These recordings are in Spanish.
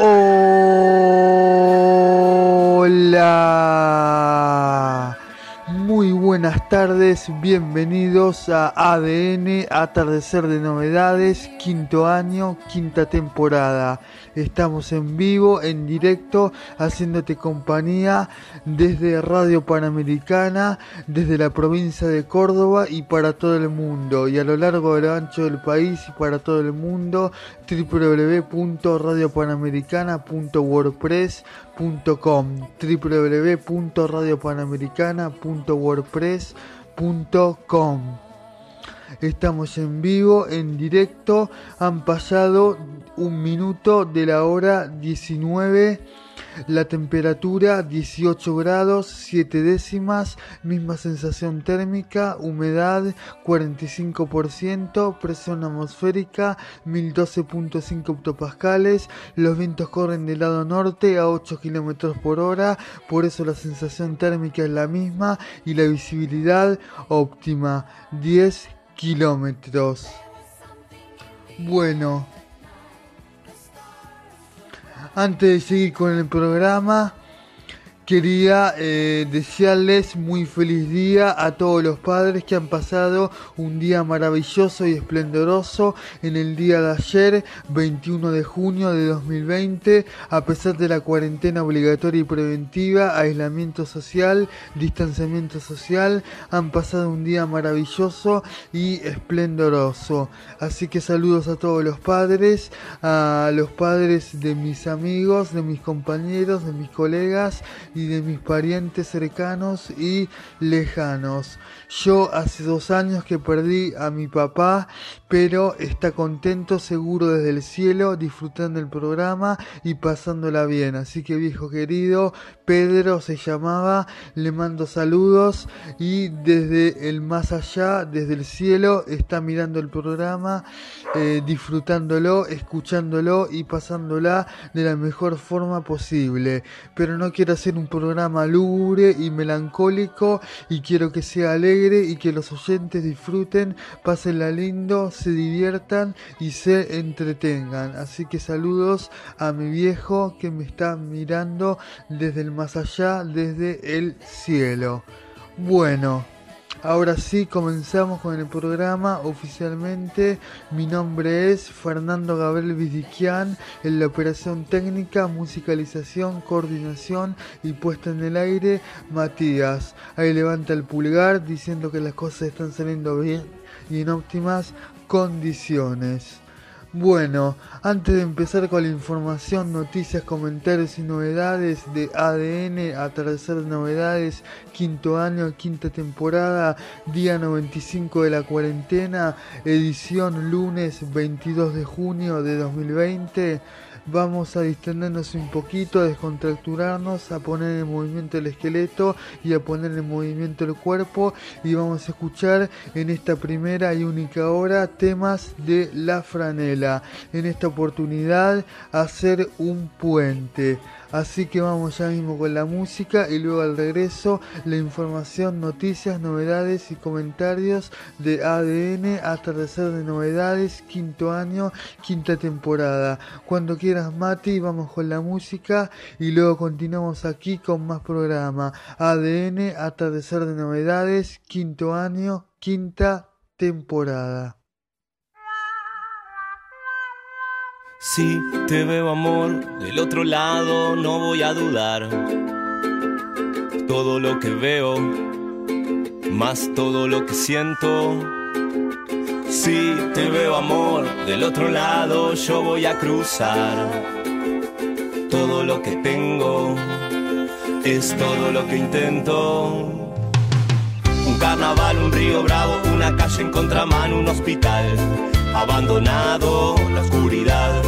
Oh. Tardes, bienvenidos a ADN, Atardecer de Novedades, quinto año, quinta temporada. Estamos en vivo, en directo, haciéndote compañía desde Radio Panamericana, desde la provincia de Córdoba y para todo el mundo, y a lo largo del ancho del país y para todo el mundo, www.radiopanamericana.wordpress.com Estamos en vivo, en directo. Han pasado un minuto de la hora 19. La temperatura 18 grados 7 décimas, misma sensación térmica, humedad 45%, presión atmosférica 1012.5 hectopascales, los vientos corren del lado norte a 8 km por hora, por eso la sensación térmica es la misma y la visibilidad óptima 10 kilómetros. Bueno, antes de seguir con el programa, quería eh, desearles muy feliz día a todos los padres que han pasado un día maravilloso y esplendoroso en el día de ayer, 21 de junio de 2020, a pesar de la cuarentena obligatoria y preventiva, aislamiento social, distanciamiento social, han pasado un día maravilloso y esplendoroso. Así que saludos a todos los padres, a los padres de mis amigos, de mis compañeros, de mis colegas y de mis parientes cercanos y lejanos. Yo hace dos años que perdí a mi papá, pero está contento, seguro desde el cielo, disfrutando el programa y pasándola bien. Así que viejo querido, Pedro se llamaba, le mando saludos y desde el más allá, desde el cielo, está mirando el programa, eh, disfrutándolo, escuchándolo y pasándola de la mejor forma posible. Pero no quiero hacer un programa lúgubre y melancólico y quiero que sea alegre y que los oyentes disfruten, pasenla lindo, se diviertan y se entretengan. Así que saludos a mi viejo que me está mirando desde el más allá, desde el cielo. Bueno. Ahora sí, comenzamos con el programa oficialmente. Mi nombre es Fernando Gabriel Vidiquian, en la operación técnica, musicalización, coordinación y puesta en el aire, Matías. Ahí levanta el pulgar diciendo que las cosas están saliendo bien y en óptimas condiciones. Bueno, antes de empezar con la información, noticias, comentarios y novedades de ADN, a tercer novedades, quinto año, quinta temporada, día 95 de la cuarentena, edición lunes 22 de junio de 2020 vamos a distendernos un poquito, a descontracturarnos, a poner en movimiento el esqueleto y a poner en movimiento el cuerpo y vamos a escuchar en esta primera y única hora temas de la franela. En esta oportunidad hacer un puente. Así que vamos ya mismo con la música y luego al regreso la información, noticias, novedades y comentarios de ADN Atardecer de Novedades, quinto año, quinta temporada. Cuando quieras Mati, vamos con la música y luego continuamos aquí con más programa. ADN Atardecer de Novedades, quinto año, quinta temporada. Si te veo amor del otro lado, no voy a dudar. Todo lo que veo, más todo lo que siento. Si te veo amor del otro lado, yo voy a cruzar. Todo lo que tengo es todo lo que intento. Un carnaval, un río bravo, una calle en contramano, un hospital abandonado, la oscuridad.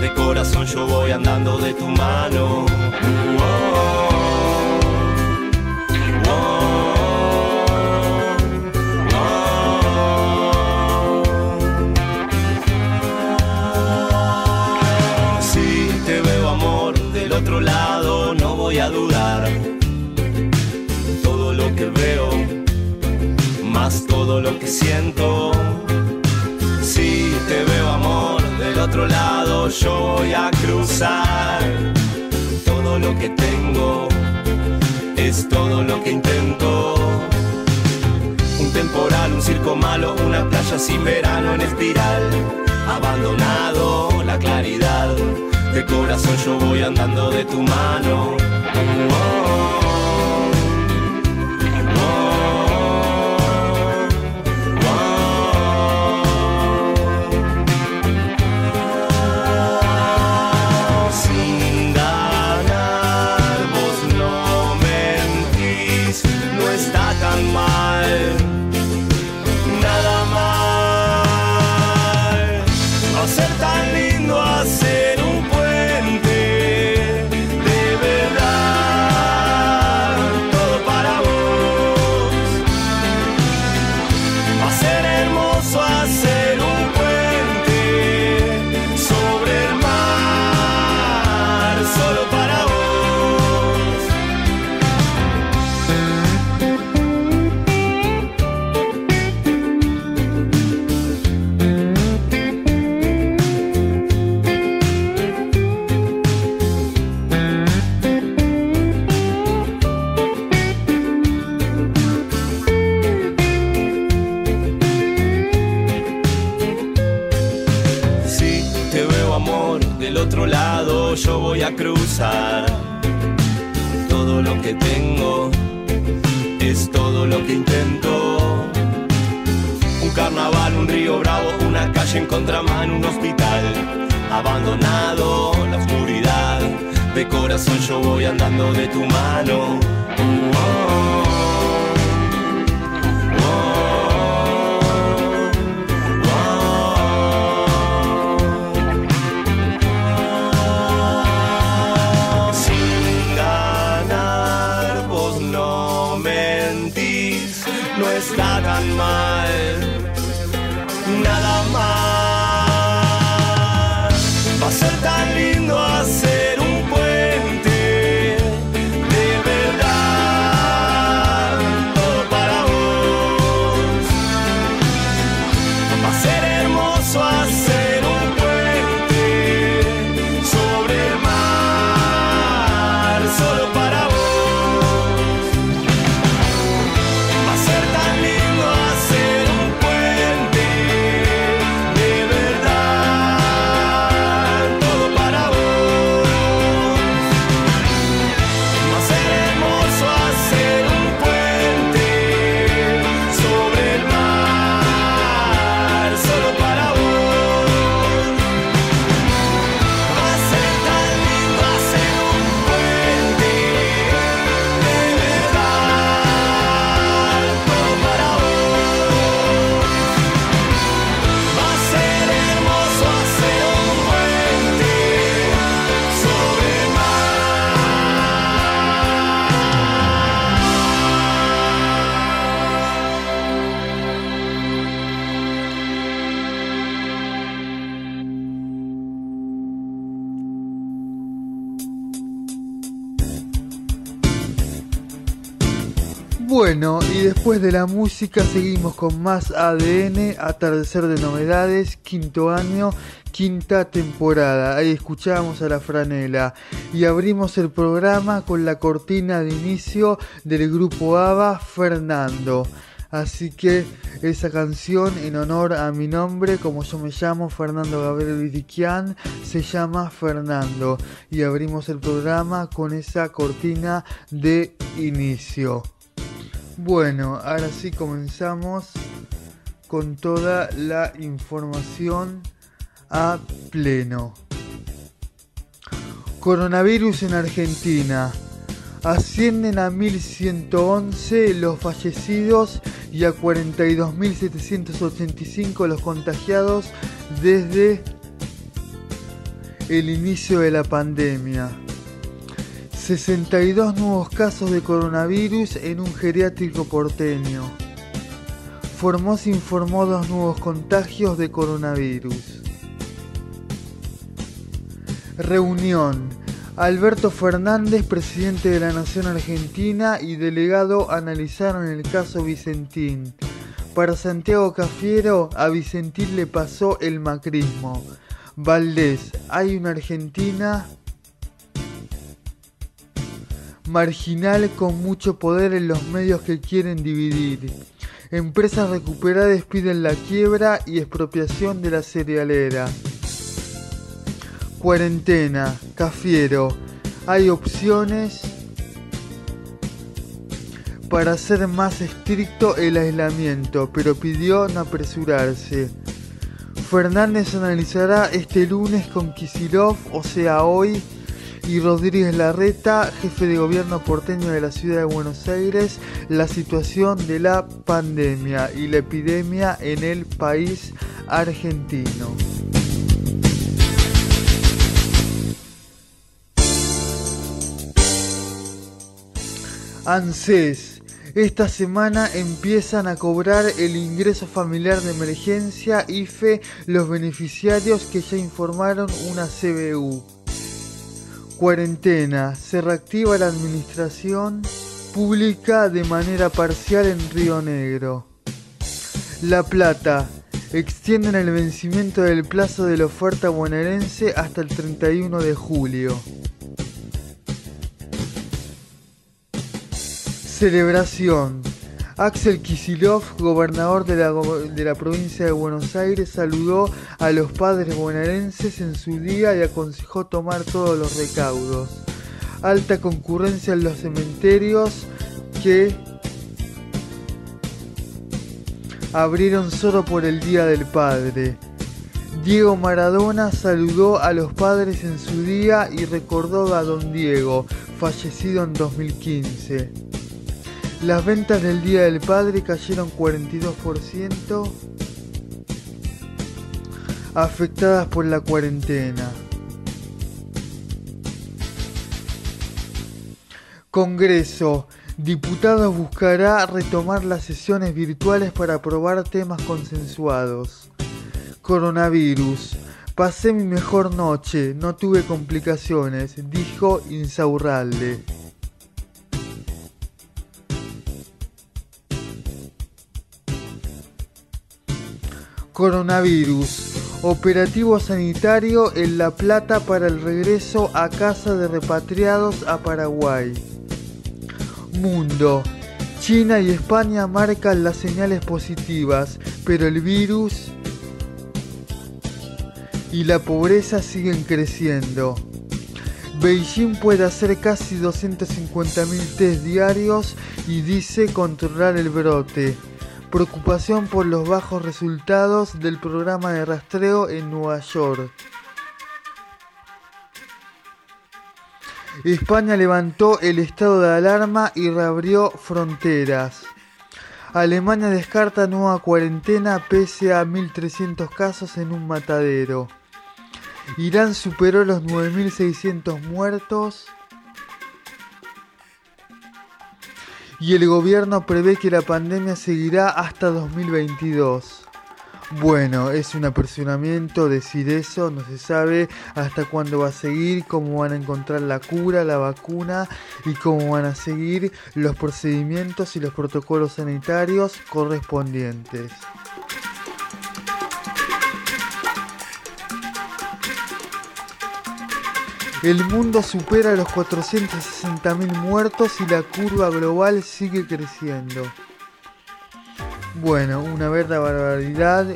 De corazón yo voy andando de tu mano. Del otro lado, no voy a dudar. Todo lo que veo, más todo lo que siento. Te veo amor del otro lado yo voy a cruzar. Todo lo que tengo es todo lo que intento. Un temporal, un circo malo, una playa sin verano en espiral. Abandonado la claridad, de corazón yo voy andando de tu mano. Oh. Todo la música seguimos con más ADN, Atardecer de Novedades, quinto año, quinta temporada. Ahí escuchamos a la franela y abrimos el programa con la cortina de inicio del grupo ABBA, Fernando. Así que esa canción en honor a mi nombre, como yo me llamo, Fernando Gabriel Vidiquian, se llama Fernando. Y abrimos el programa con esa cortina de inicio. Bueno, ahora sí comenzamos con toda la información a pleno. Coronavirus en Argentina. Ascienden a 1.111 los fallecidos y a 42.785 los contagiados desde el inicio de la pandemia. 62 nuevos casos de coronavirus en un geriátrico porteño. Formosa informó dos nuevos contagios de coronavirus. Reunión. Alberto Fernández, presidente de la Nación Argentina y delegado analizaron el caso Vicentín. Para Santiago Cafiero, a Vicentín le pasó el macrismo. Valdés, hay una Argentina marginal con mucho poder en los medios que quieren dividir. Empresas recuperadas piden la quiebra y expropiación de la cerealera. Cuarentena, Cafiero. Hay opciones para hacer más estricto el aislamiento, pero pidió no apresurarse. Fernández analizará este lunes con Kisilov, o sea hoy, y Rodríguez Larreta, jefe de gobierno porteño de la ciudad de Buenos Aires, la situación de la pandemia y la epidemia en el país argentino. ANSES. Esta semana empiezan a cobrar el ingreso familiar de emergencia IFE los beneficiarios que ya informaron una CBU. Cuarentena. Se reactiva la administración pública de manera parcial en Río Negro. La Plata. Extienden el vencimiento del plazo de la oferta bonaerense hasta el 31 de julio. Celebración. Axel Kisilov, gobernador de la, de la, provincia de Buenos Aires, saludó a los padres bonaerenses en su día y aconsejó tomar todos los recaudos. Alta concurrencia en los cementerios que abrieron solo por el Día del Padre. Diego Maradona saludó a los padres en su día y recordó a don Diego, fallecido en 2015. Las ventas del Día del Padre cayeron 42% afectadas por la cuarentena. Congreso. Diputados buscará retomar las sesiones virtuales para aprobar temas consensuados. Coronavirus. Pasé mi mejor noche, no tuve complicaciones, dijo Insaurralde. Coronavirus. Operativo sanitario en La Plata para el regreso a casa de repatriados a Paraguay. Mundo. China y España marcan las señales positivas, pero el virus y la pobreza siguen creciendo. Beijing puede hacer casi 250.000 test diarios y dice controlar el brote preocupación por los bajos resultados del programa de rastreo en Nueva York. España levantó el estado de alarma y reabrió fronteras. Alemania descarta nueva cuarentena pese a 1.300 casos en un matadero. Irán superó los 9.600 muertos. Y el gobierno prevé que la pandemia seguirá hasta 2022. Bueno, es un apresuramiento decir eso, no se sabe hasta cuándo va a seguir, cómo van a encontrar la cura, la vacuna y cómo van a seguir los procedimientos y los protocolos sanitarios correspondientes. El mundo supera los 460.000 muertos y la curva global sigue creciendo. Bueno, una verdadera barbaridad.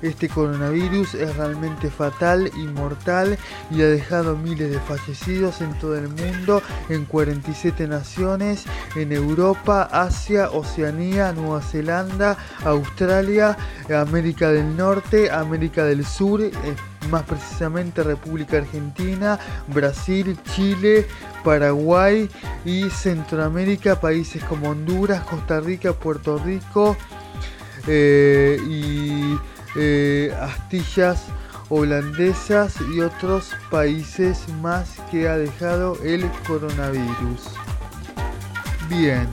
este coronavirus es realmente fatal y mortal y ha dejado miles de fallecidos en todo el mundo, en 47 naciones, en Europa, Asia, Oceanía, Nueva Zelanda, Australia, América del Norte, América del Sur. Más precisamente República Argentina, Brasil, Chile, Paraguay y Centroamérica, países como Honduras, Costa Rica, Puerto Rico eh, y eh, Astillas holandesas y otros países más que ha dejado el coronavirus. Bien.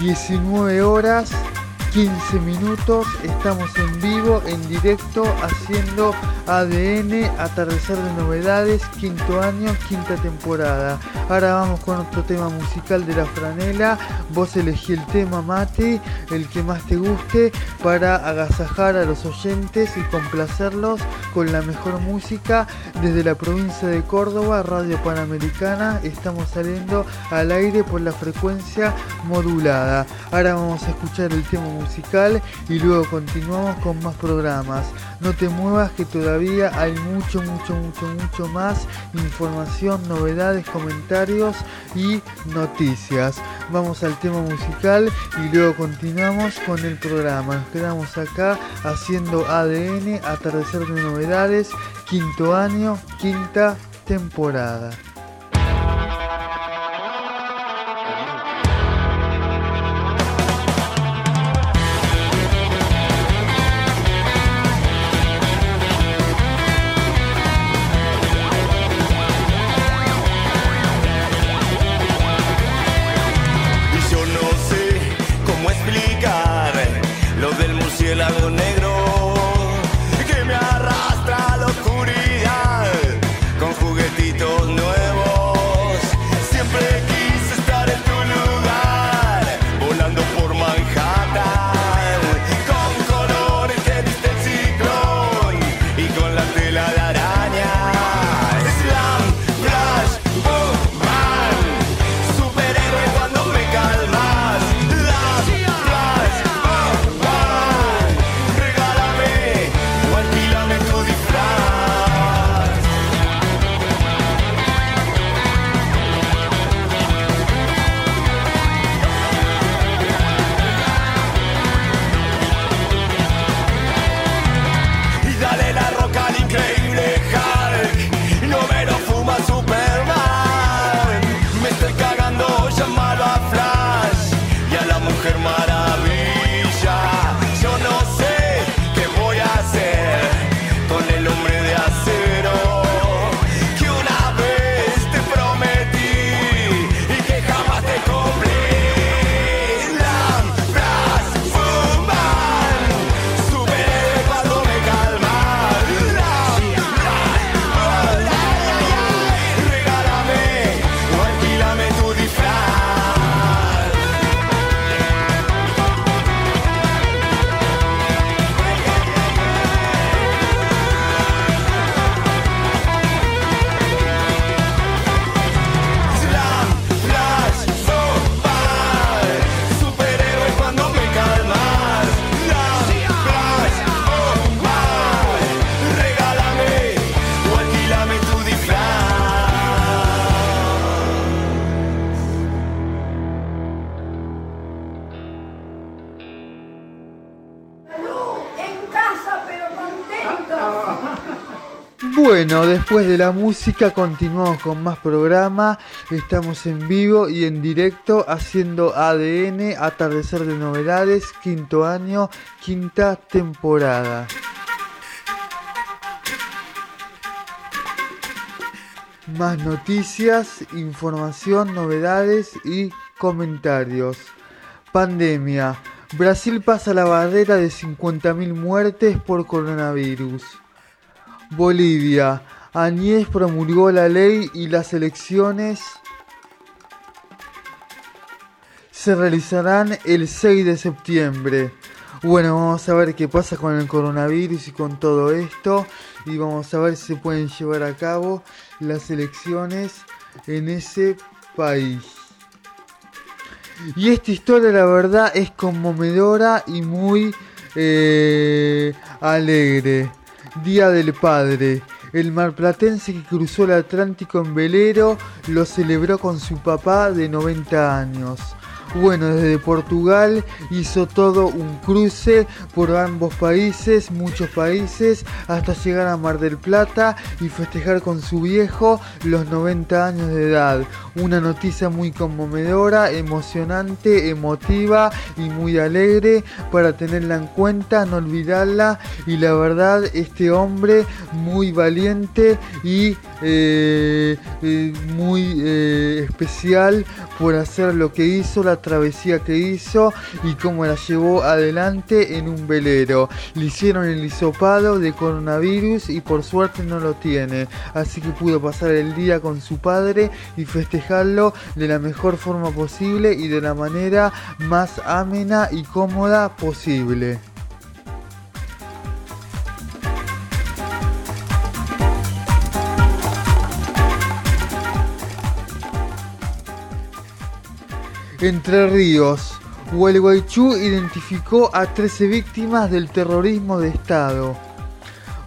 19 horas 15 minutos. Estamos en vivo, en directo, haciendo ADN, Atardecer de Novedades, quinto año, quinta temporada. Ahora vamos con otro tema musical de la franela. Vos elegí el tema Mate, el que más te guste, para agasajar a los oyentes y complacerlos con la mejor música desde la provincia de Córdoba, Radio Panamericana. Estamos saliendo al aire por la frecuencia modulada. Ahora vamos a escuchar el tema musical y luego continuamos con más programas. No te muevas que todavía hay mucho, mucho, mucho, mucho más información, novedades, comentarios y noticias. Vamos al tema musical y luego continuamos con el programa. Nos quedamos acá haciendo ADN, atardecer de novedades, quinto año, quinta temporada. Después de la música continuamos con más programa. Estamos en vivo y en directo haciendo ADN, Atardecer de Novedades, quinto año, quinta temporada. Más noticias, información, novedades y comentarios. Pandemia. Brasil pasa la barrera de 50.000 muertes por coronavirus. Bolivia. Añez promulgó la ley y las elecciones se realizarán el 6 de septiembre. Bueno, vamos a ver qué pasa con el coronavirus y con todo esto. Y vamos a ver si se pueden llevar a cabo las elecciones en ese país. Y esta historia la verdad es conmovedora y muy eh, alegre. Día del Padre. El marplatense que cruzó el Atlántico en velero lo celebró con su papá de 90 años. Bueno, desde Portugal hizo todo un cruce por ambos países, muchos países, hasta llegar a Mar del Plata y festejar con su viejo los 90 años de edad. Una noticia muy conmovedora, emocionante, emotiva y muy alegre para tenerla en cuenta, no olvidarla. Y la verdad, este hombre muy valiente y eh, eh, muy eh, especial por hacer lo que hizo, la travesía que hizo y cómo la llevó adelante en un velero. Le hicieron el hisopado de coronavirus y por suerte no lo tiene, así que pudo pasar el día con su padre y festejarlo de la mejor forma posible y de la manera más amena y cómoda posible. Entre Ríos, Gualeguaychú identificó a 13 víctimas del terrorismo de Estado.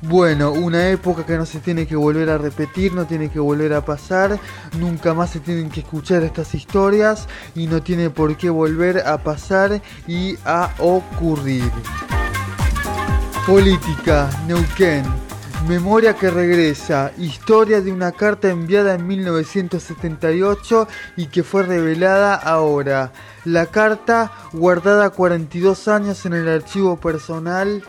Bueno, una época que no se tiene que volver a repetir, no tiene que volver a pasar, nunca más se tienen que escuchar estas historias y no tiene por qué volver a pasar y a ocurrir. Política, Neuquén. Memoria que regresa, historia de una carta enviada en 1978 y que fue revelada ahora. La carta, guardada 42 años en el archivo personal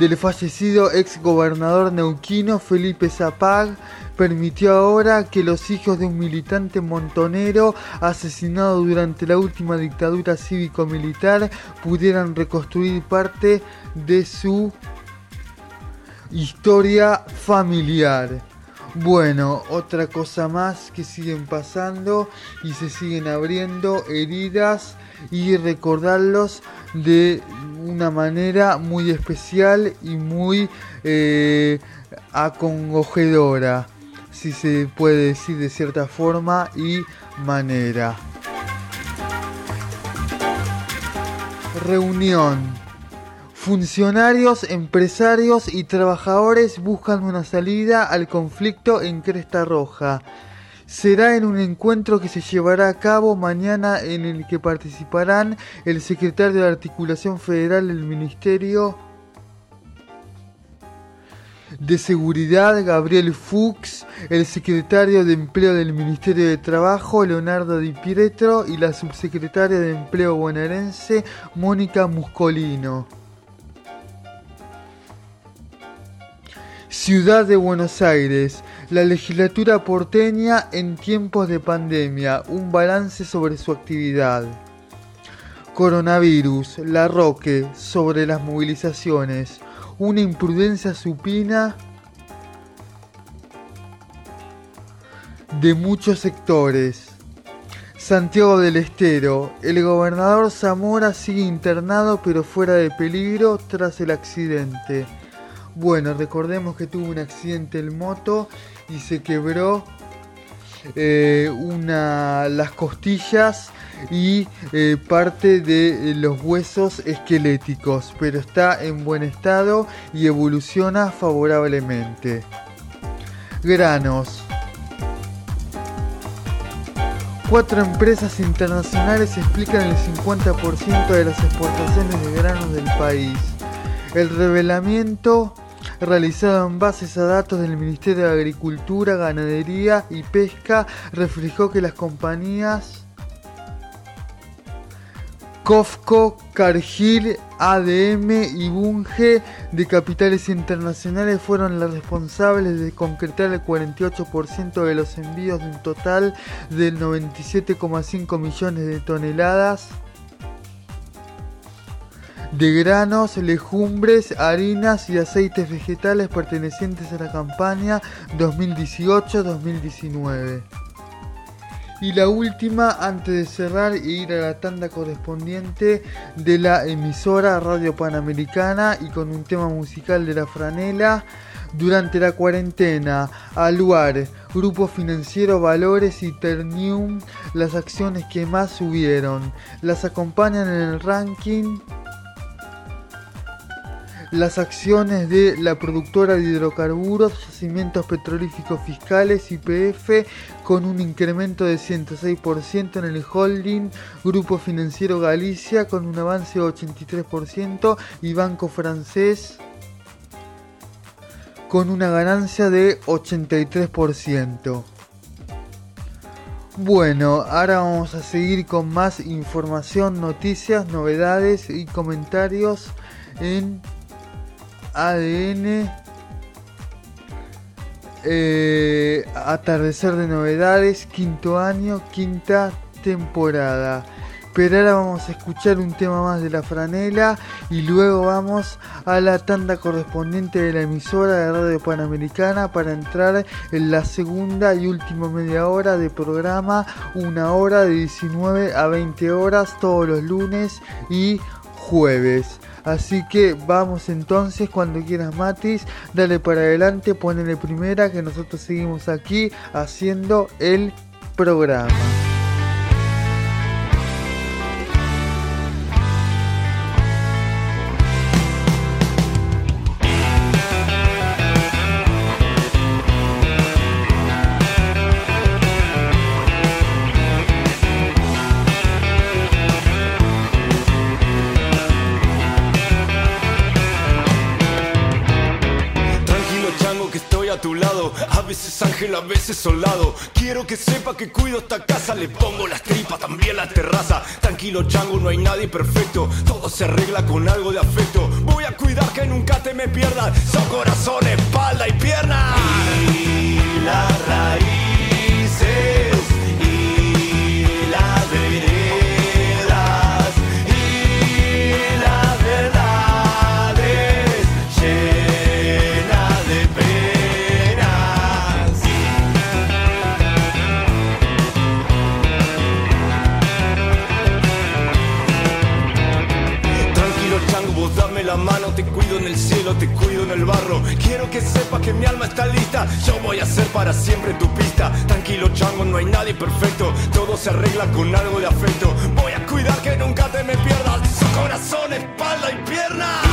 del fallecido ex gobernador neuquino Felipe Zapag, permitió ahora que los hijos de un militante montonero asesinado durante la última dictadura cívico-militar pudieran reconstruir parte de su Historia familiar. Bueno, otra cosa más que siguen pasando y se siguen abriendo heridas y recordarlos de una manera muy especial y muy eh, acongojadora, si se puede decir de cierta forma y manera. Reunión Funcionarios, empresarios y trabajadores buscan una salida al conflicto en Cresta Roja. Será en un encuentro que se llevará a cabo mañana en el que participarán el secretario de Articulación Federal del Ministerio de Seguridad Gabriel Fuchs, el secretario de Empleo del Ministerio de Trabajo Leonardo Di Pietro y la subsecretaria de Empleo bonaerense Mónica Muscolino. Ciudad de Buenos Aires, la legislatura porteña en tiempos de pandemia, un balance sobre su actividad. Coronavirus, la Roque, sobre las movilizaciones, una imprudencia supina de muchos sectores. Santiago del Estero, el gobernador Zamora sigue internado pero fuera de peligro tras el accidente. Bueno, recordemos que tuvo un accidente en moto y se quebró eh, una, las costillas y eh, parte de los huesos esqueléticos, pero está en buen estado y evoluciona favorablemente. Granos. Cuatro empresas internacionales explican el 50% de las exportaciones de granos del país. El revelamiento realizado en bases a datos del Ministerio de Agricultura, Ganadería y Pesca reflejó que las compañías COFCO, Cargill, ADM y Bunge de capitales internacionales fueron las responsables de concretar el 48% de los envíos de un total de 97,5 millones de toneladas de granos, legumbres, harinas y aceites vegetales pertenecientes a la campaña 2018-2019. Y la última, antes de cerrar e ir a la tanda correspondiente de la emisora Radio Panamericana y con un tema musical de la franela, durante la cuarentena, Aluar, Grupo Financiero Valores y Ternium, las acciones que más subieron. Las acompañan en el ranking las acciones de la productora de hidrocarburos, yacimientos petrolíficos fiscales, YPF, con un incremento de 106% en el holding, Grupo Financiero Galicia con un avance de 83% y Banco Francés con una ganancia de 83%. Bueno, ahora vamos a seguir con más información, noticias, novedades y comentarios en ADN eh, Atardecer de Novedades, quinto año, quinta temporada. Pero ahora vamos a escuchar un tema más de la franela y luego vamos a la tanda correspondiente de la emisora de Radio Panamericana para entrar en la segunda y última media hora de programa, una hora de 19 a 20 horas todos los lunes y jueves. Así que vamos entonces, cuando quieras Matis, dale para adelante, ponele primera que nosotros seguimos aquí haciendo el programa. A veces soldado. Quiero que sepa que cuido esta casa, le pongo las tripas, también la terraza. Tranquilo, chango, no hay nadie perfecto. Todo se arregla con algo de afecto. Voy a cuidar que nunca te me pierdas. Son corazón, espalda y pierna. Y la raíces. Te cuido en el barro. Quiero que sepas que mi alma está lista. Yo voy a ser para siempre tu pista. Tranquilo, chango, no hay nadie perfecto. Todo se arregla con algo de afecto. Voy a cuidar que nunca te me pierdas. Corazón, espalda y pierna.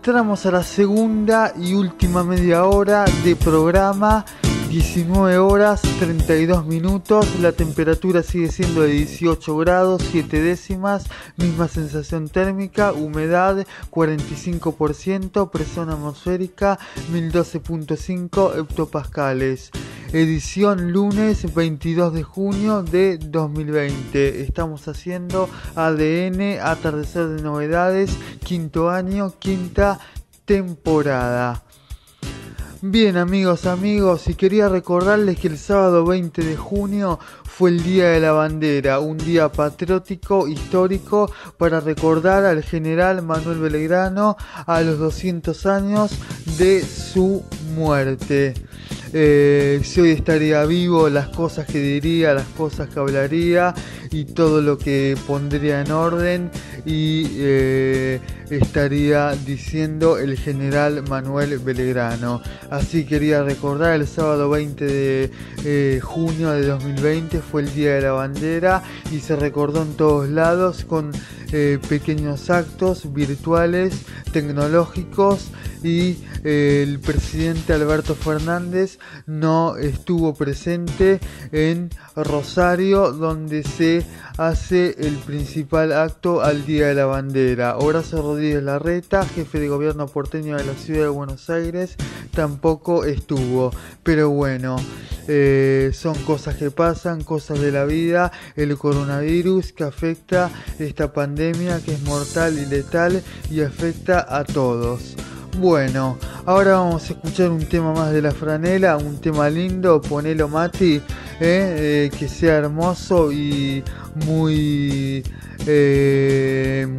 Entramos a la segunda y última media hora de programa. 19 horas 32 minutos, la temperatura sigue siendo de 18 grados 7 décimas, misma sensación térmica, humedad 45%, presión atmosférica 1012.5 hectopascales. Edición lunes 22 de junio de 2020. Estamos haciendo ADN, atardecer de novedades, quinto año, quinta temporada. Bien amigos, amigos, y quería recordarles que el sábado 20 de junio fue el Día de la Bandera, un día patriótico, histórico, para recordar al general Manuel Belgrano a los 200 años de su muerte. Eh, si hoy estaría vivo, las cosas que diría, las cosas que hablaría y todo lo que pondría en orden y eh, estaría diciendo el general Manuel Belgrano. Así quería recordar el sábado 20 de eh, junio de 2020 fue el Día de la Bandera y se recordó en todos lados con pequeños actos virtuales, tecnológicos y el presidente Alberto Fernández no estuvo presente en Rosario donde se hace el principal acto al Día de la Bandera. Horacio Rodríguez Larreta, jefe de gobierno porteño de la ciudad de Buenos Aires, tampoco estuvo. Pero bueno, eh, son cosas que pasan, cosas de la vida, el coronavirus que afecta esta pandemia que es mortal y letal y afecta a todos. Bueno, ahora vamos a escuchar un tema más de la franela, un tema lindo, ponelo Mati, eh, eh, que sea hermoso y muy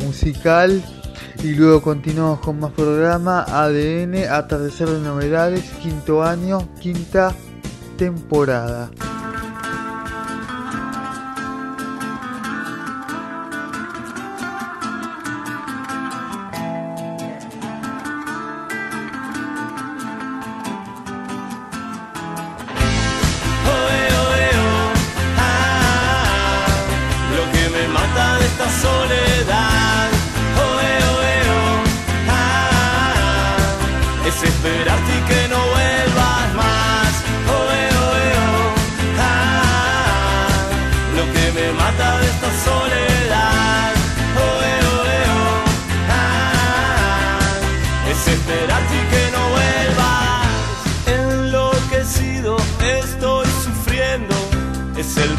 musical. Y luego continuamos con más programa, ADN, Atardecer de Novedades, quinto año, quinta temporada.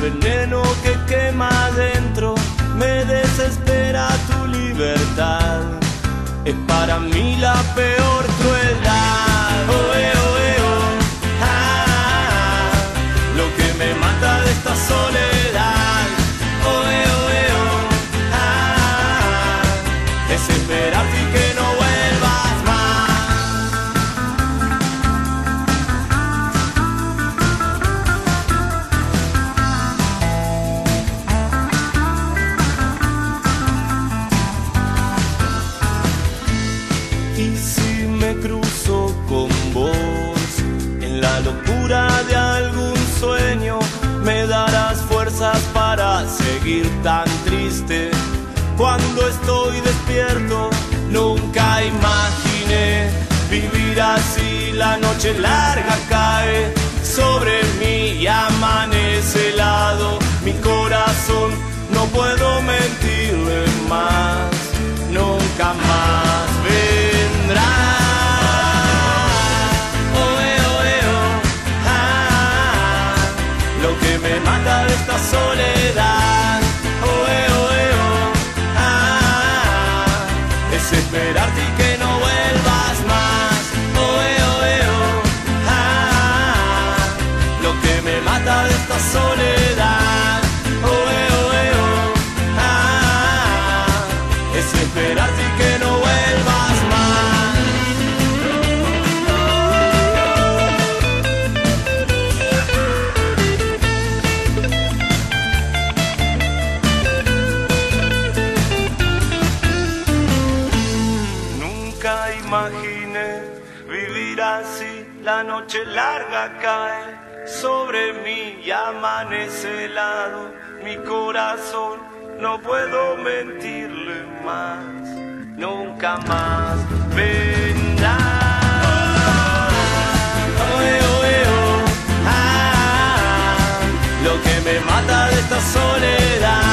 veneno que quema dentro, me desespera tu libertad. Es para mí la peor crueldad. Oh, eh, oh, eh, oh. Ah, ah, ah. Lo que me mata de esta soledad. tan triste cuando estoy despierto. Nunca imaginé vivir así. La noche larga cae sobre mí y amanece helado. Mi corazón no puedo mentirle más. noche larga cae sobre mí y amanece helado mi corazón. No puedo mentirle más, nunca más vendrá. Ah, lo que me mata de esta soledad.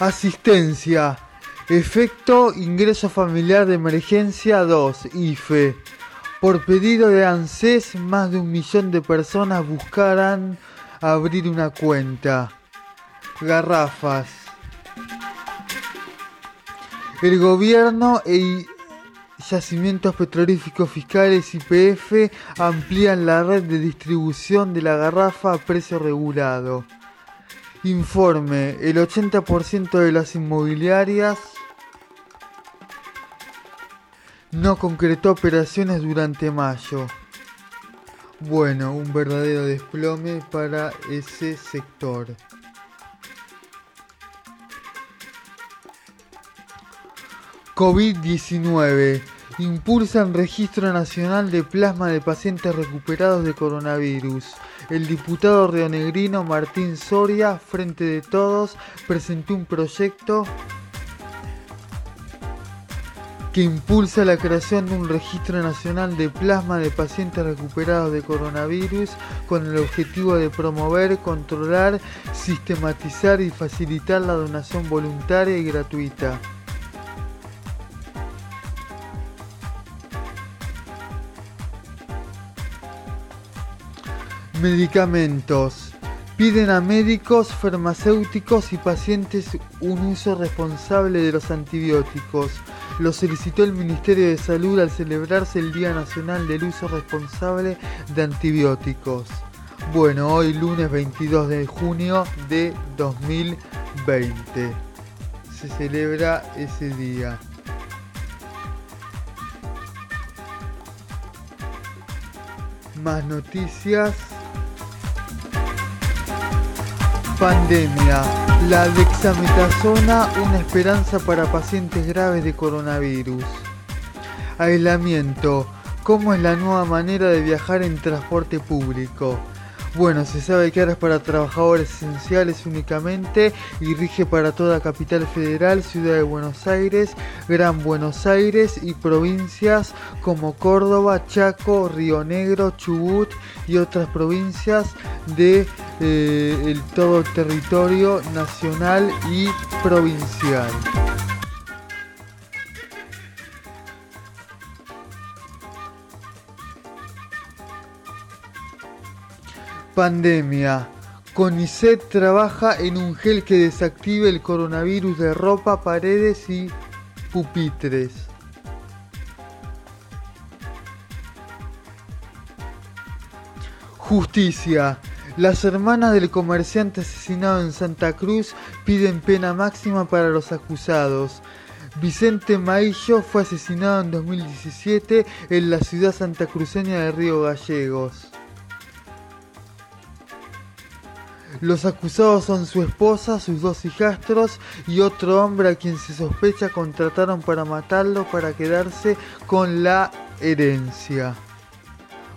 Asistencia. Efecto ingreso familiar de emergencia 2, IFE. Por pedido de ANSES, más de un millón de personas buscarán abrir una cuenta. Garrafas. El gobierno e yacimientos petrolíficos fiscales YPF amplían la red de distribución de la garrafa a precio regulado. Informe, el 80% de las inmobiliarias no concretó operaciones durante mayo. Bueno, un verdadero desplome para ese sector. COVID-19. Impulsan registro nacional de plasma de pacientes recuperados de coronavirus. El diputado rionegrino Martín Soria, Frente de Todos, presentó un proyecto que impulsa la creación de un registro nacional de plasma de pacientes recuperados de coronavirus con el objetivo de promover, controlar, sistematizar y facilitar la donación voluntaria y gratuita. Medicamentos. Piden a médicos, farmacéuticos y pacientes un uso responsable de los antibióticos. Lo solicitó el Ministerio de Salud al celebrarse el Día Nacional del Uso Responsable de Antibióticos. Bueno, hoy lunes 22 de junio de 2020 se celebra ese día. Más noticias. Pandemia. La dexametasona, una esperanza para pacientes graves de coronavirus. Aislamiento. ¿Cómo es la nueva manera de viajar en transporte público? Bueno, se sabe que ahora es para trabajadores esenciales únicamente y rige para toda capital federal, ciudad de Buenos Aires, Gran Buenos Aires y provincias como Córdoba, Chaco, Río Negro, Chubut y otras provincias de eh, el todo territorio nacional y provincial. Pandemia. CONICET trabaja en un gel que desactive el coronavirus de ropa, paredes y pupitres. Justicia. Las hermanas del comerciante asesinado en Santa Cruz piden pena máxima para los acusados. Vicente Maillo fue asesinado en 2017 en la ciudad santacruceña de Río Gallegos. Los acusados son su esposa, sus dos hijastros y otro hombre a quien se sospecha contrataron para matarlo para quedarse con la herencia.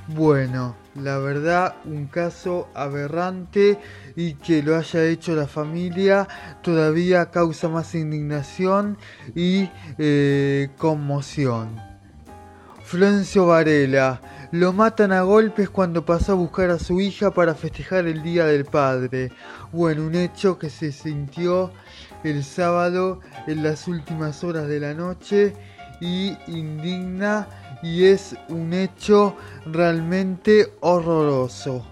Bueno, la verdad un caso aberrante y que lo haya hecho la familia todavía causa más indignación y eh, conmoción. Florencio Varela, lo matan a golpes cuando pasó a buscar a su hija para festejar el Día del Padre. Bueno, un hecho que se sintió el sábado en las últimas horas de la noche y indigna y es un hecho realmente horroroso.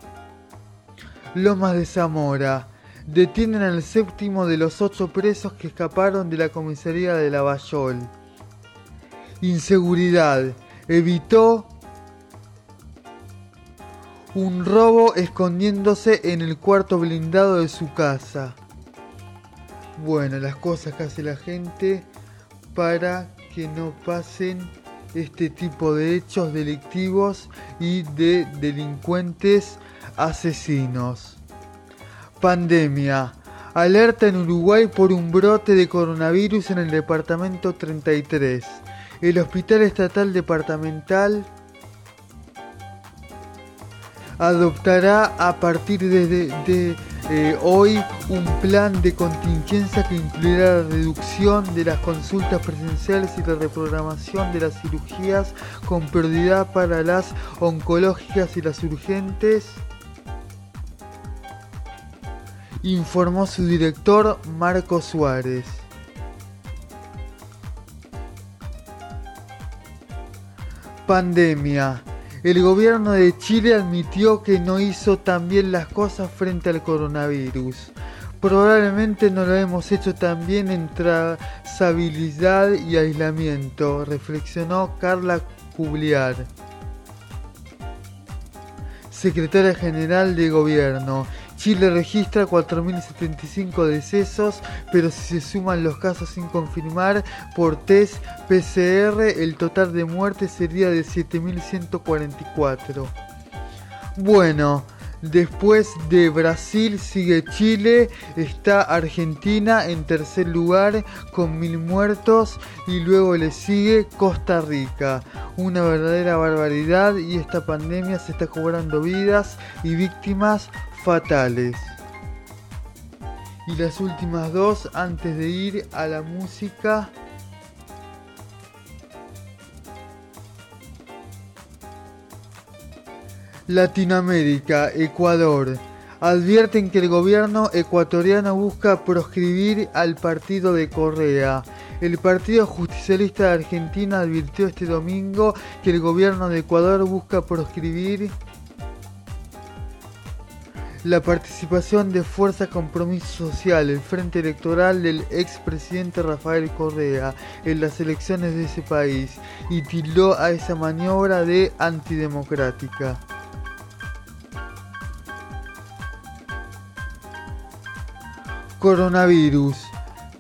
Lomas de Zamora. Detienen al séptimo de los ocho presos que escaparon de la comisaría de Lavallol. Inseguridad. Evitó un robo escondiéndose en el cuarto blindado de su casa. Bueno, las cosas que hace la gente para que no pasen este tipo de hechos delictivos y de delincuentes asesinos. Pandemia. Alerta en Uruguay por un brote de coronavirus en el departamento 33. El Hospital Estatal Departamental adoptará a partir de, eh, hoy un plan de contingencia que incluirá la reducción de las consultas presenciales y la reprogramación de las cirugías con prioridad para las oncológicas y las urgentes informó su director Marco Suárez. Pandemia. El gobierno de Chile admitió que no hizo tan bien las cosas frente al coronavirus. Probablemente no lo hemos hecho tan bien en trazabilidad y aislamiento, reflexionó Carla Cubliar, secretaria general de gobierno. Chile registra 4.075 decesos, pero si se suman los casos sin confirmar por test PCR, el total de muertes sería de 7.144. Bueno, después de Brasil sigue Chile, está Argentina en tercer lugar con mil muertos y luego le sigue Costa Rica. Una verdadera barbaridad y esta pandemia se está cobrando vidas y víctimas fatales. Y las últimas dos antes de ir a la música. Latinoamérica, Ecuador. Advierten que el gobierno ecuatoriano busca proscribir al partido de Correa. El Partido Justicialista de Argentina advirtió este domingo que el gobierno de Ecuador busca proscribir la participación de Fuerza Compromiso Social, el frente electoral del expresidente Rafael Correa en las elecciones de ese país, y tildó a esa maniobra de antidemocrática. Coronavirus.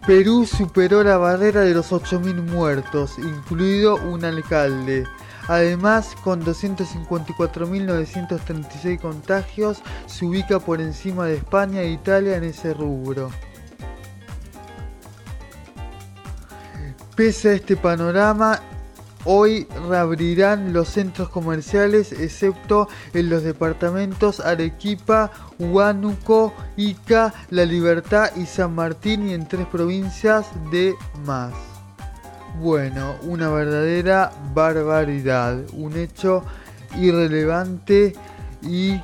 Perú superó la barrera de los 8.000 muertos, incluido un alcalde. Además, con 254.936 contagios, se ubica por encima de España e Italia en ese rubro. Pese a este panorama, Hoy reabrirán los centros comerciales excepto en los departamentos Arequipa, Huánuco, Ica, La Libertad y San Martín y en tres provincias de más. Bueno, una verdadera barbaridad, un hecho irrelevante y eh,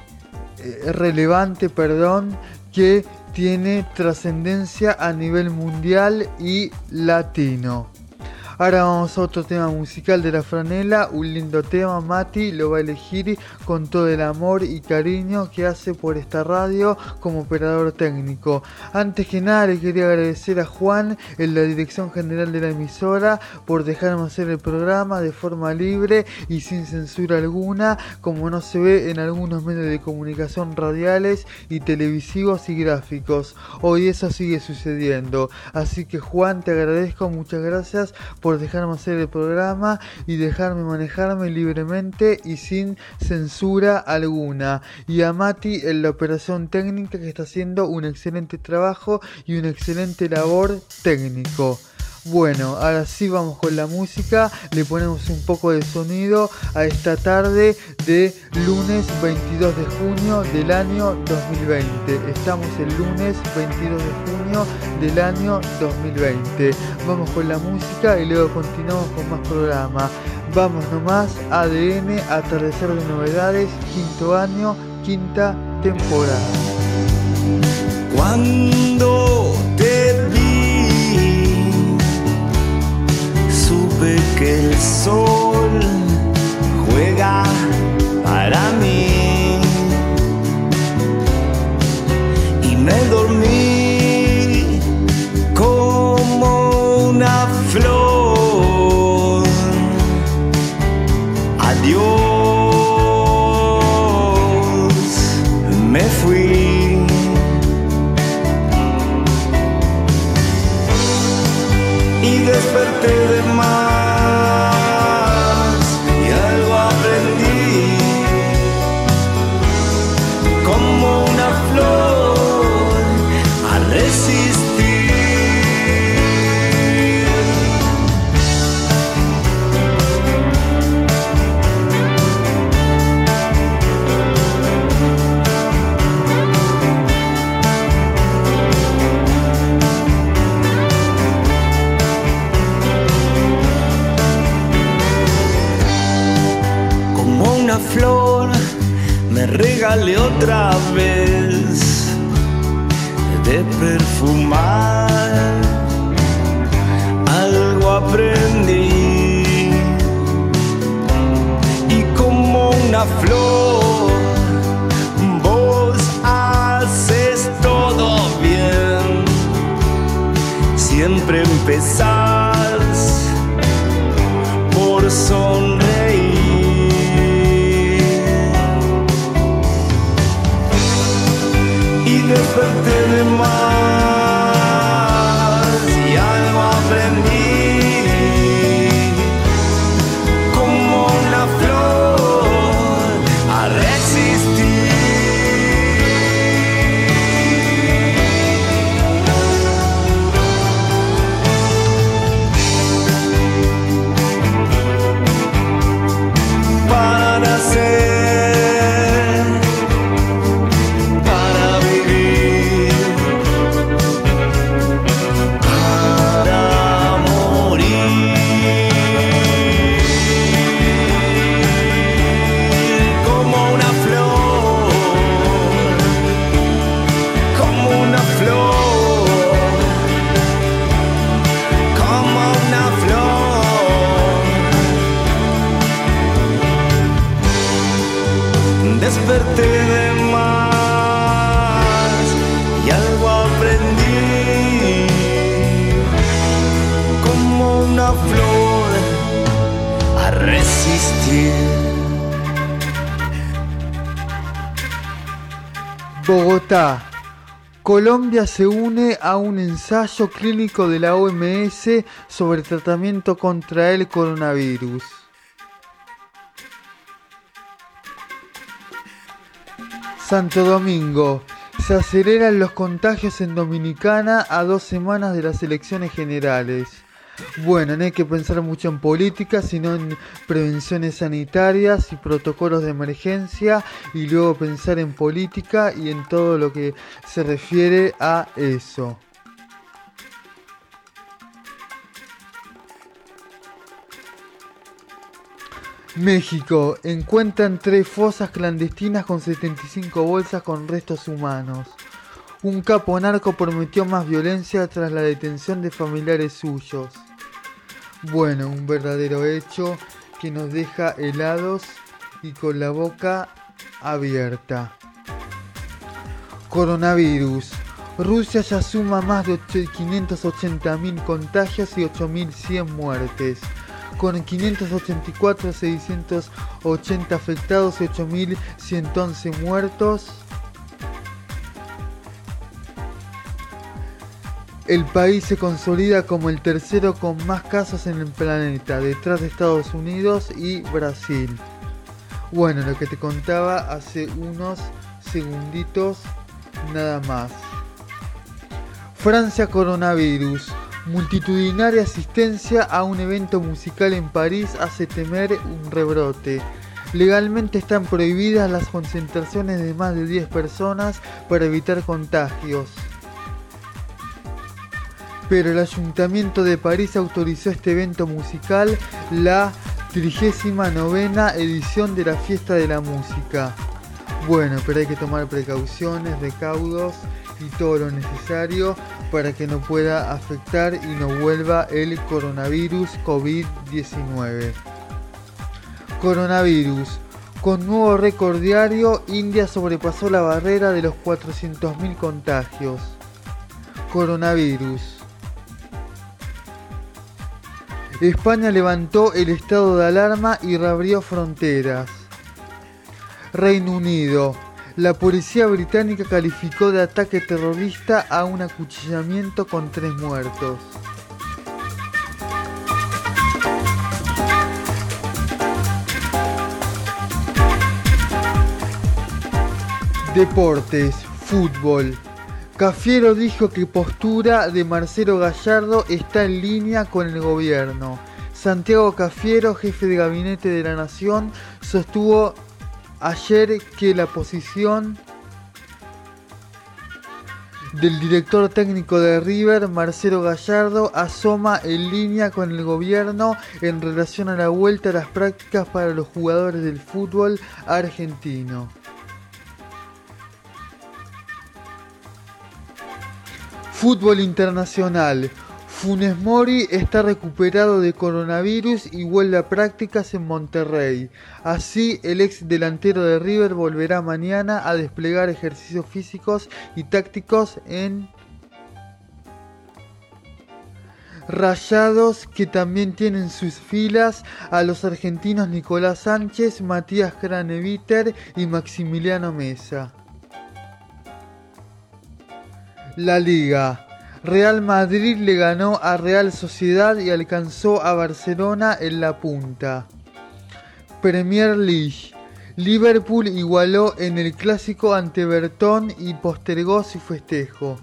relevante, perdón, que tiene trascendencia a nivel mundial y latino. Ahora vamos a otro tema musical de la franela, un lindo tema, Mati lo va a elegir con todo el amor y cariño que hace por esta radio como operador técnico. Antes que nada le quería agradecer a Juan en la dirección general de la emisora por dejarme hacer el programa de forma libre y sin censura alguna, como no se ve en algunos medios de comunicación radiales y televisivos y gráficos. Hoy eso sigue sucediendo. Así que Juan, te agradezco, muchas gracias por dejarme hacer el programa y dejarme manejarme libremente y sin censura alguna. Y a Mati en la operación técnica que está haciendo un excelente trabajo y un excelente labor técnico. Bueno, ahora sí vamos con la música, le ponemos un poco de sonido a esta tarde de lunes 22 de junio del año 2020. Estamos el lunes 22 de junio del año 2020. Vamos con la música y luego continuamos con más programa. Vamos nomás, ADN, Atardecer de Novedades, quinto año, quinta temporada. Cuando te que el sol juega para mí y me dormí como una flor. Adiós, me fui. Y desperté de mar. Otra vez de perfumar. Algo aprendí y como una flor vos haces todo bien. Siempre empezás Colombia se une a un ensayo clínico de la OMS sobre tratamiento contra el coronavirus. Santo Domingo. Se aceleran los contagios en Dominicana a dos semanas de las elecciones generales. Bueno, no hay que pensar mucho en política, sino en prevenciones sanitarias y protocolos de emergencia y luego pensar en política y en todo lo que se refiere a eso. México. Encuentran tres fosas clandestinas con 75 bolsas con restos humanos. Un capo narco prometió más violencia tras la detención de familiares suyos. Bueno, un verdadero hecho que nos deja helados y con la boca abierta. Coronavirus. Rusia ya suma más de 580.000 contagios y 8.100 muertes con 584, 680 afectados y 8.111 muertos. El país se consolida como el tercero con más casos en el planeta, detrás de Estados Unidos y Brasil. Bueno, lo que te contaba hace unos segunditos nada más. Francia coronavirus. Multitudinaria asistencia a un evento musical en París hace temer un rebrote. Legalmente están prohibidas las concentraciones de más de 10 personas para evitar contagios. Pero el Ayuntamiento de París autorizó este evento musical, la 39 edición de la Fiesta de la Música. Bueno, pero hay que tomar precauciones, recaudos y todo lo necesario para que no pueda afectar y no vuelva el coronavirus COVID-19. Coronavirus. Con nuevo récord diario, India sobrepasó la barrera de los 400.000 contagios. Coronavirus. España levantó el estado de alarma y reabrió fronteras. Reino Unido. La policía británica calificó de ataque terrorista a un acuchillamiento con tres muertos. Deportes, fútbol. Cafiero dijo que postura de Marcelo Gallardo está en línea con el gobierno. Santiago Cafiero, jefe de gabinete de la Nación, sostuvo ayer que la posición del director técnico de River, Marcelo Gallardo, asoma en línea con el gobierno en relación a la vuelta a las prácticas para los jugadores del fútbol argentino. Fútbol internacional. Funes Mori está recuperado de coronavirus y vuelve a prácticas en Monterrey. Así, el ex delantero de River volverá mañana a desplegar ejercicios físicos y tácticos en Rayados que también tienen sus filas a los argentinos Nicolás Sánchez, Matías Craneviter y Maximiliano Mesa. La Liga. Real Madrid le ganó a Real Sociedad y alcanzó a Barcelona en la punta. Premier League. Liverpool igualó en el clásico ante Bertón y postergó su festejo.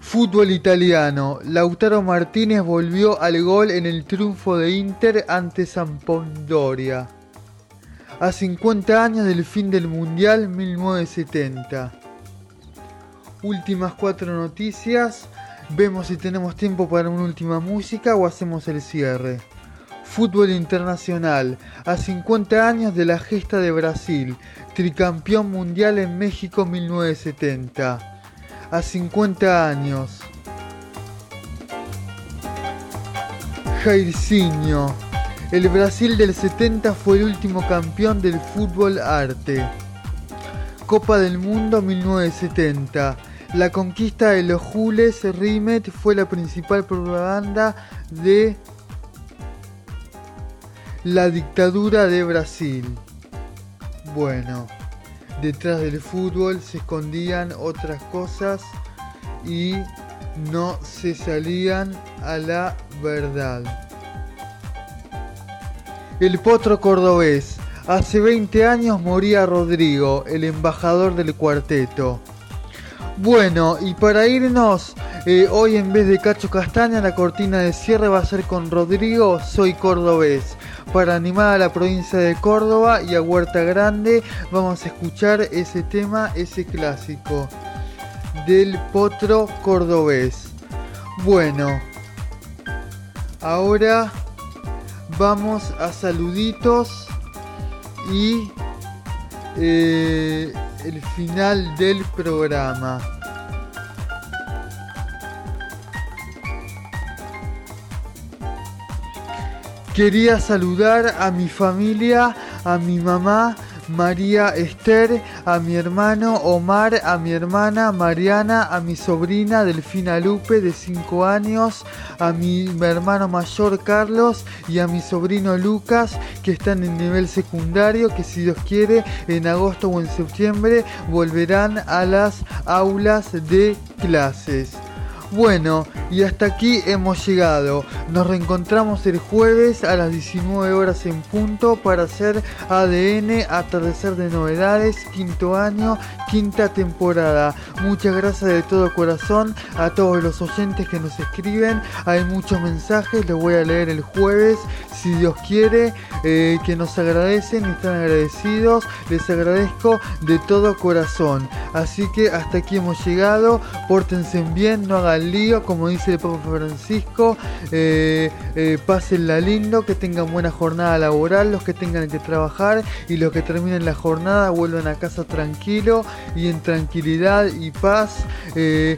Fútbol italiano. Lautaro Martínez volvió al gol en el triunfo de Inter ante Sampdoria a 50 años del fin del Mundial 1970. Últimas cuatro noticias. Vemos si tenemos tiempo para una última música o hacemos el cierre. Fútbol internacional. A 50 años de la gesta de Brasil. Tricampeón mundial en México 1970. A 50 años. Jairzinho. El Brasil del 70 fue el último campeón del fútbol arte. Copa del Mundo 1970. La conquista de los Jules Rimet fue la principal propaganda de la dictadura de Brasil. Bueno, detrás del fútbol se escondían otras cosas y no se salían a la verdad. El potro cordobés. Hace 20 años moría Rodrigo, el embajador del cuarteto. Bueno, y para irnos, eh, hoy en vez de Cacho Castaña, la cortina de cierre va a ser con Rodrigo, soy cordobés. Para animar a la provincia de Córdoba y a Huerta Grande, vamos a escuchar ese tema, ese clásico del potro cordobés. Bueno, ahora vamos a saluditos y eh, el final del programa. Quería saludar a mi familia, a mi mamá, María Esther, a mi hermano Omar, a mi hermana Mariana, a mi sobrina Delfina Lupe de 5 años, a mi hermano mayor Carlos y a mi sobrino Lucas que están en nivel secundario que si Dios quiere en agosto o en septiembre volverán a las aulas de clases. Bueno, y hasta aquí hemos llegado. Nos reencontramos el jueves a las 19 horas en punto para hacer ADN, atardecer de novedades, quinto año, quinta temporada. Muchas gracias de todo corazón a todos los oyentes que nos escriben. Hay muchos mensajes, los voy a leer el jueves, si Dios quiere, eh, que nos agradecen están agradecidos. Les agradezco de todo corazón. Así que hasta aquí hemos llegado. Pórtense bien, no hagan lío, como dice el Papa Francisco, eh, eh, pásenla lindo, que tengan buena jornada laboral, los que tengan que trabajar y los que terminen la jornada vuelvan a casa tranquilo y en tranquilidad y paz. Eh,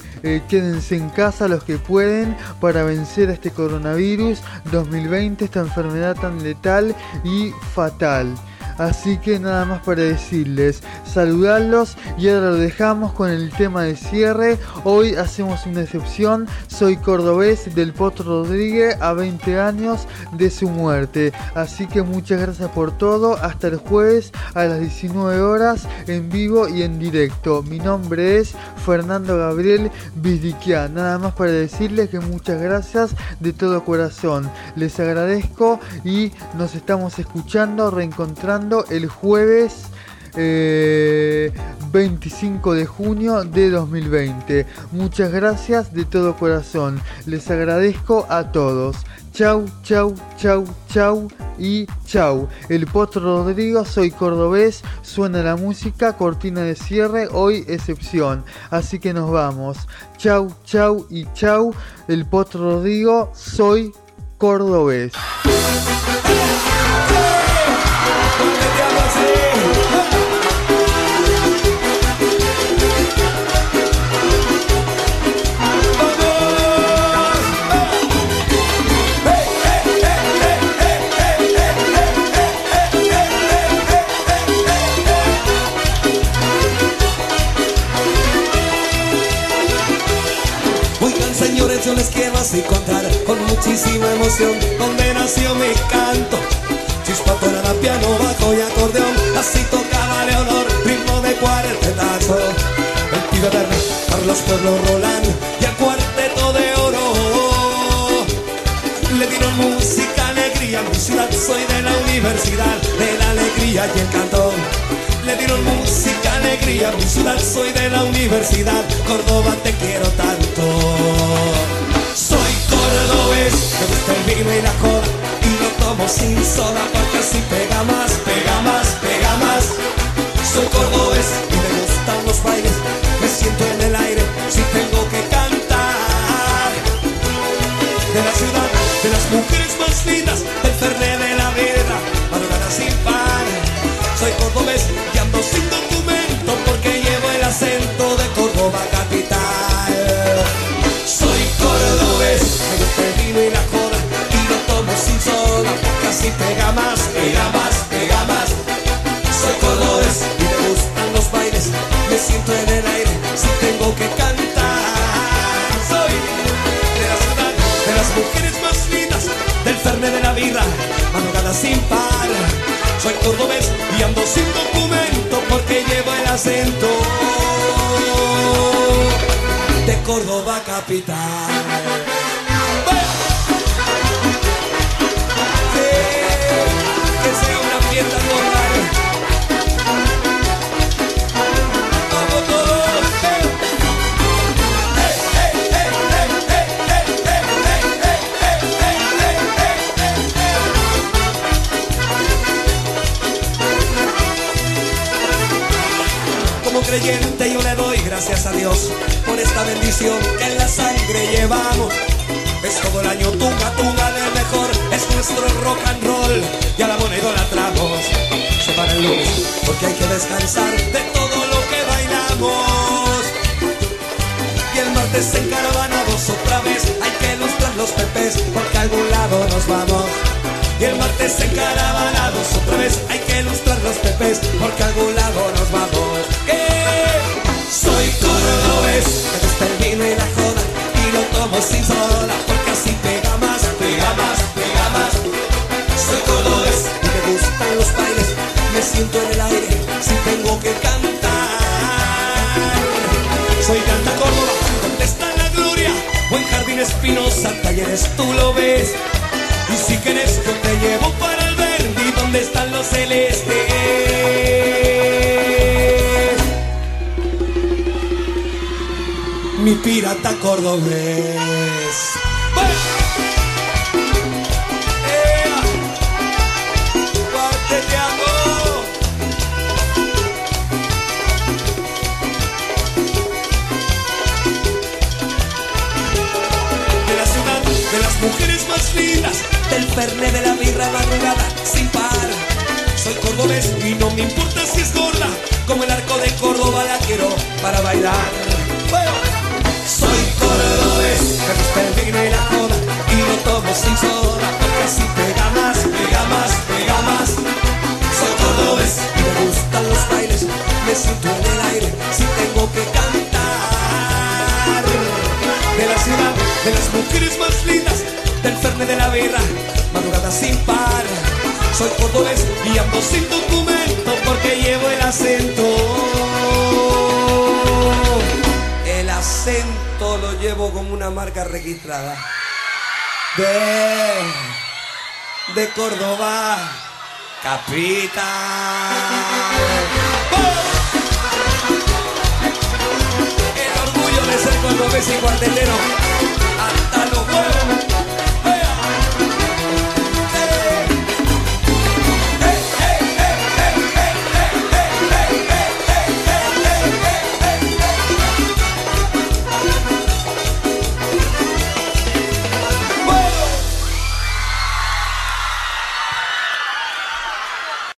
quédense en casa los que pueden para vencer a este coronavirus 2020, esta enfermedad tan letal y fatal. Así que nada más para decirles, saludarlos y ahora lo dejamos con el tema de cierre. Hoy hacemos una excepción, soy cordobés del Potro Rodríguez a 20 años de su muerte. Así que muchas gracias por todo, hasta el jueves a las 19 horas en vivo y en directo. Mi nombre es Fernando Gabriel Vidiquian. Nada más para decirles que muchas gracias de todo corazón. Les agradezco y nos estamos escuchando, reencontrando el jueves 25 eh, de junio de 2020. Muchas gracias de todo corazón. Les agradezco a todos. Chau, chau, chau, chau y chau. El Potro Rodrigo, soy cordobés, suena la música, cortina de cierre, hoy excepción. Así que nos vamos. Chau, chau y chau. El Potro Rodrigo, soy cordobés. Contar con muchísima emoción donde nació mi canto. Chispa, tonada, piano, bajo y acordeón, así tocaba Leonor, ritmo de cuartetazo. El pibe verde, Carlos Pueblo Roland y el cuarteto de oro. Le dieron música, alegría, mi ciudad, soy de la universidad, de la alegría y el canto. Le dieron música, alegría, mi ciudad, soy de la universidad, Córdoba te quiero tanto. Cordobés, me gusta el vino y la cola, y lo tomo sin soda, porque así pega más, pega más, pega más. Soy cordobés y me gustan los bailes, me siento en el aire, si tengo que cantar. De la ciudad, de las mujeres más lindas, del fernet de la vida, madrugada sin par. Soy cordobés sin par. Soy cordobés y ando sin documento porque llevo el acento de Córdoba capital. Por esta bendición que en la sangre llevamos. Es todo el año tunga, tunga del mejor, es nuestro rock and roll y a la moneda la tramos. Se para el lunes porque hay que descansar de todo lo que bailamos. Y el martes encaravanados otra vez hay que ilustrar los pepes porque a algún lado nos vamos. Y el martes encaravanados otra vez hay que ilustrar los pepes porque a algún lado nos vamos. Tomo sin soda porque así pega más, pega más, pega más. Soy cordobés y me gustan los bailes, me siento en el aire si tengo que cantar. Soy Canta Córdoba, está la gloria, buen jardín espinosa, talleres tú lo ves. Y si quieres yo te llevo para el verde, donde están los celestes. Mi pirata cordobés. De la ciudad, de las mujeres más lindas, del fernet de la birra madrugada sin par. Soy cordobés y no me importa si es gorda, como el arco de Córdoba la quiero para bailar. Me gusta el vino y la joda, y lo tomo sin soda, porque así pega más, pega más, pega más. Soy cordobés y me gustan los bailes, me siento en el aire si tengo que cantar de la ciudad, de las mujeres más lindas, del fernet de la birra, madrugada sin par. Soy cordobés y ando sin documento porque llevo el acento. El acento llevo como una marca registrada. De, de Córdoba, capital. El orgullo de ser cordobés y cuartetero.